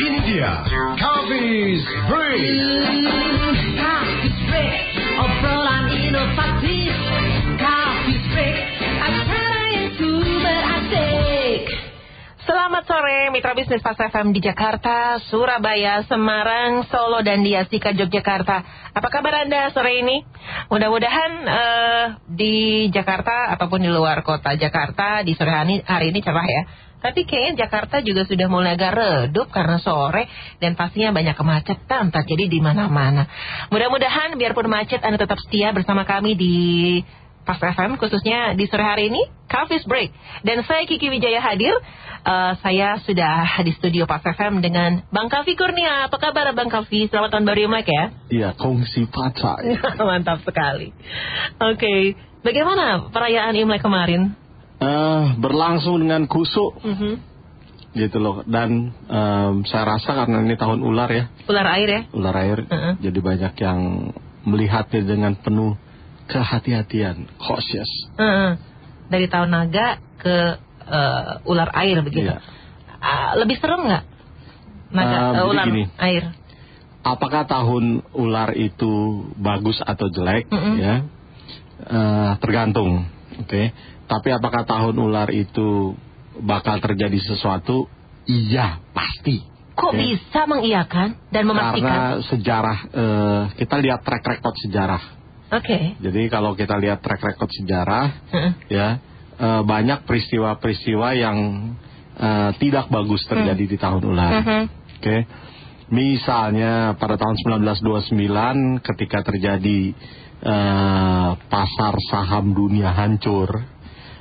Ini dia Coffee's Break. Coffee break, obrolan inovatif. Coffee break, acara yang super asik. Selamat sore Mitra Bisnis Pas FM di Jakarta, Surabaya, Semarang, Solo, dan di Asika, Yogyakarta. Apa kabar Anda sore ini? Mudah-mudahan eh, di Jakarta ataupun di luar kota Jakarta di sore hari, hari ini cerah ya. Tapi kayaknya Jakarta juga sudah mulai agak redup karena sore dan pastinya banyak kemacetan terjadi di mana-mana. Mudah-mudahan biarpun macet Anda tetap setia bersama kami di Pas FM khususnya di sore hari ini Coffee's Break. Dan saya Kiki Wijaya hadir. Eh, saya sudah di studio Pas FM dengan Bang Kavi Kurnia. Apa kabar Bang Kavi? Selamat tahun baru Imlek ya? Iya, kongsi pacar. mantap sekali. Oke bagaimana perayaan Imlek kemarin Eh, berlangsung dengan kusuk Mhm. gitu loh. Dan em, saya rasa karena ini tahun ular ya, ular air ya ular air, Heeh. jadi banyak yang melihatnya dengan penuh kehati-hatian, cautious. Heeh. dari tahun naga ke eh, ular air begitu Iya. Ah, lebih serem nggak naga eh, jadi ular gini. air Apakah tahun ular itu bagus atau jelek? Mm-mm. Ya, Eh, tergantung. Oke. Tapi apakah tahun ular itu bakal terjadi sesuatu? Iya, pasti. kok Oke. bisa mengiyakan dan memastikan Karena sejarah eh, kita lihat track record sejarah. oke Jadi kalau kita lihat track record sejarah, Heeh. ya eh, banyak peristiwa-peristiwa yang eh, tidak bagus terjadi di tahun ular. Mhm. Oke, misalnya pada tahun 1929 ketika terjadi eh, pasar saham dunia hancur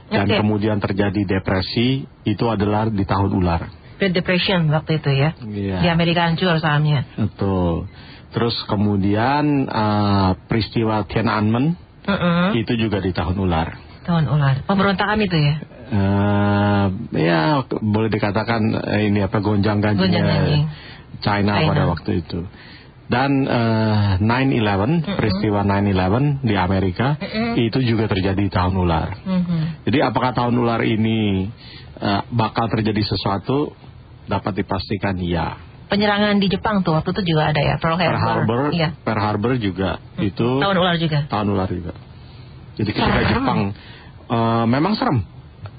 dan Oke. kemudian terjadi depresi, itu adalah di tahun ular. Great Depression waktu itu ya Iya. di Amerika hancur sahamnya Betul. Terus kemudian eh, peristiwa Tiananmen Heeh. itu juga di tahun ular. tahun ular pemberontakan itu ya Eh, ya boleh dikatakan eh, ini apa gonjang ganjingnya Gonjang-ganjing. China, China. pada waktu itu. Dan eh, 9/11 peristiwa 9/11 di Amerika Mm-mm. itu juga terjadi di tahun ular. Mhm. Jadi apakah tahun ular ini eh, bakal terjadi sesuatu? Dapat dipastikan ya. penyerangan di Jepang tuh waktu itu juga ada ya Pearl Pearl Harbor, Harbor, iya Pearl Harbor juga itu tahun ular juga tahun ular juga. Jadi ketika Serem. Jepang eh, memang serem.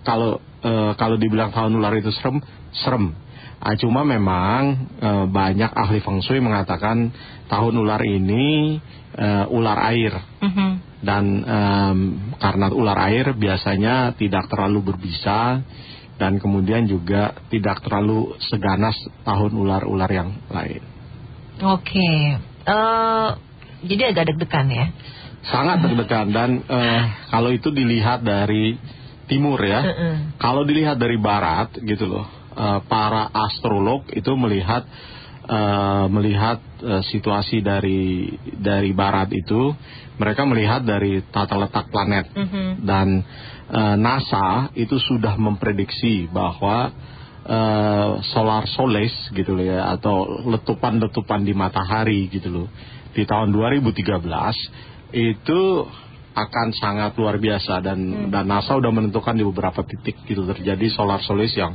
Kalau eh, kalau dibilang tahun ular itu serem, serem. Ah, cuma memang eh, banyak ahli feng shui mengatakan tahun ular ini eh, ular air Mhm. dan em, karena ular air biasanya tidak terlalu berbisa dan kemudian juga tidak terlalu seganas tahun ular-ular yang lain. oke Eh, jadi agak deg-degan ya sangat deg-degan dan eh, kalau itu dilihat dari timur ya Heeh. kalau dilihat dari barat gitu loh eh, para astrolog itu melihat eh, melihat eh, situasi dari dari barat itu. Mereka melihat dari tata letak planet. Mhm. dan eh, NASA itu sudah memprediksi bahwa eh, solar soles gitu loh ya atau letupan-letupan di matahari gitu loh di tahun 2013 itu akan sangat luar biasa. Dan dan NASA udah menentukan di beberapa titik gitu terjadi solar soles yang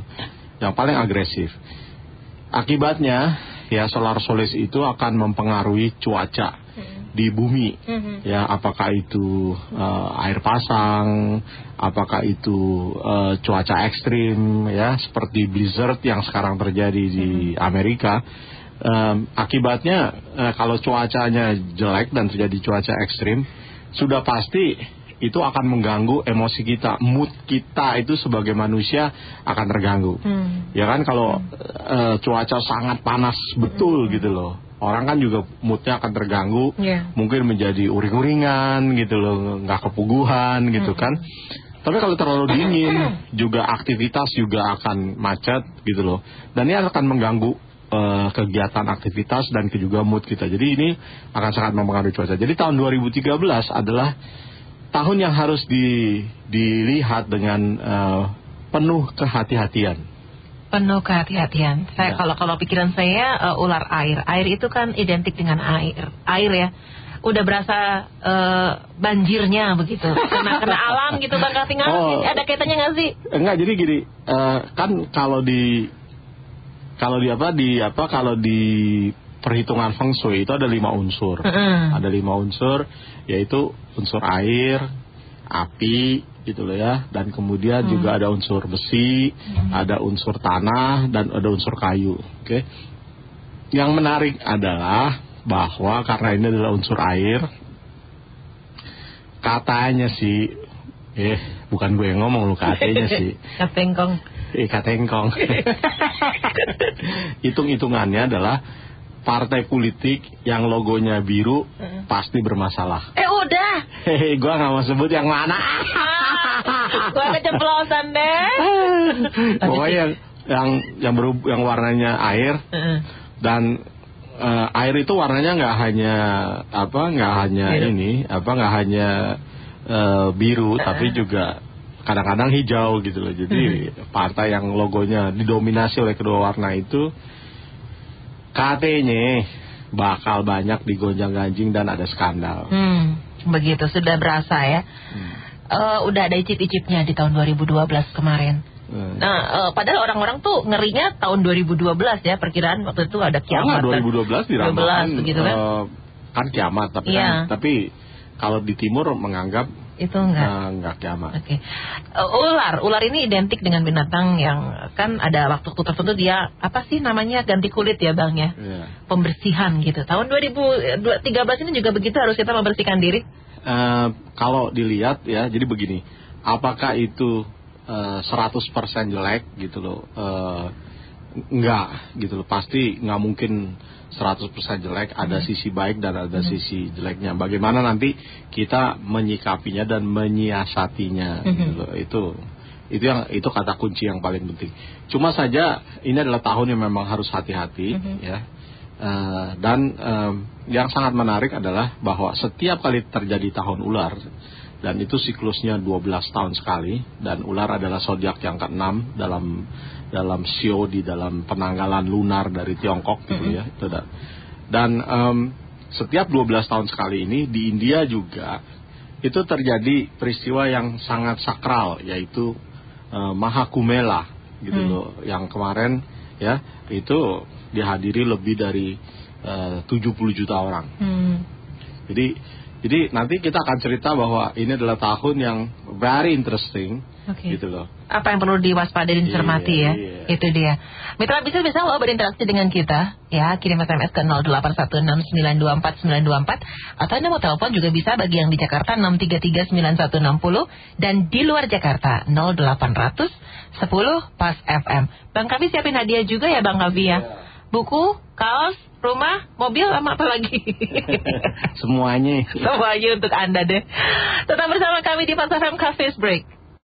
yang paling agresif. Akibatnya ya solar soles itu akan mempengaruhi cuaca di bumi Mhm. ya apakah itu eh, air pasang, apakah itu eh, cuaca ekstrim ya seperti blizzard yang sekarang terjadi di Amerika. Em, akibatnya eh, kalau cuacanya jelek dan terjadi cuaca ekstrim sudah pasti itu akan mengganggu emosi kita, mood kita itu sebagai manusia akan terganggu. Hmm. Ya kan kalau eh, cuaca sangat panas betul gitu loh. Orang kan juga moodnya akan terganggu, Iya. mungkin menjadi uring-uringan gitu loh, nggak kepuguhan gitu kan. Tapi kalau terlalu dingin, juga aktivitas juga akan macet gitu loh. Dan ini akan mengganggu eh, kegiatan aktivitas dan juga mood kita. Jadi ini akan sangat mempengaruhi cuaca. Jadi tahun 2013 adalah tahun yang harus di- dilihat dengan eh, penuh kehati-hatian. penuh kehati-hatian. Saya Ya. kalau kalau pikiran saya eh, ular air. Air itu kan identik dengan air. Air ya. Udah berasa eh, banjirnya begitu. Kena kena alam gitu Bang Kating Oh. Ada kaitannya nggak sih? Enggak, jadi gini, kan kalau di kalau di apa di apa kalau di perhitungan feng shui itu ada lima unsur. Mm-mm. Ada lima unsur yaitu unsur air, api gitu loh ya dan kemudian juga ada unsur besi, ada unsur tanah dan ada unsur kayu. Oke. Yang menarik adalah bahwa karena ini adalah unsur air katanya sih eh bukan gue yang ngomong lu katanya sih Kapengkong. eh katengkong hitung-hitungannya adalah partai politik yang logonya biru pasti bermasalah Eh udah. hehe gue nggak mau sebut yang mana Ah, gua keceplosan deh. pokoknya yang yang yang, beru- yang warnanya air Heeh. dan eh, air itu warnanya nggak hanya apa nggak hanya Biru. ini apa nggak hanya eh, biru tapi juga kadang-kadang hijau gitu loh jadi partai yang logonya didominasi oleh kedua warna itu katanya bakal banyak digonjang-ganjing dan ada skandal Hmm, begitu sudah berasa ya. Eh, udah ada icip-icipnya di tahun 2012 kemarin. Hmm. Nah, eh, padahal orang-orang tuh ngerinya tahun 2012 ya perkiraan waktu itu ada Karena kiamat. kan. 2012 diramalkan 12 begitu kan. eh, kan kiamat tapi Iya. kan, tapi kalau di timur menganggap Itu enggak. eh, nggak kiamat. Oke. Eh, ular, ular ini identik dengan binatang yang kan ada waktu tertentu dia apa sih namanya ganti kulit ya bang ya, Iya. pembersihan gitu. Tahun 2013 ini juga begitu harus kita membersihkan diri. Eh, kalau dilihat ya, jadi begini, apakah itu eh, 100% jelek gitu loh? Eh, enggak gitu loh, pasti nggak mungkin 100% jelek, ada sisi baik dan ada sisi jeleknya. Bagaimana nanti kita menyikapinya dan menyiasatinya gitu loh. Itu itu yang itu kata kunci yang paling penting. Cuma saja ini adalah tahun yang memang harus hati-hati ya. Eh, dan em, yang sangat menarik adalah bahwa setiap kali terjadi tahun ular dan itu siklusnya 12 tahun sekali. Dan ular adalah zodiak yang keenam dalam dalam sio di dalam penanggalan lunar dari Tiongkok gitu ya. Itu da- dan em, setiap 12 tahun sekali ini di India juga itu terjadi peristiwa yang sangat sakral yaitu eh, Mahakumela gitu loh. Yang kemarin ya itu dihadiri lebih dari eh, 70 juta orang. Hmm. Jadi jadi nanti kita akan cerita bahwa ini adalah tahun yang very interesting Oke. gitu loh. Apa yang perlu diwaspadai dan dicermati Iya, ya? iya. Itu dia. Mitra bisa bisa lo berinteraksi dengan kita ya, kirim SMS ke 0816924924 atau Anda mau telepon juga bisa bagi yang di Jakarta 6339160 dan di luar Jakarta 0800 10 pas FM. Bang Kavi siapin hadiah juga ya Bang Kavi ya. Buku, kaos, rumah, mobil sama apa lagi? Semuanya. Semuanya untuk Anda deh. Tetap bersama kami di Pas FM Cafe's Break.